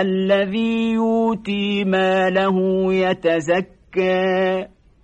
الذي يوتي ماله يتزكى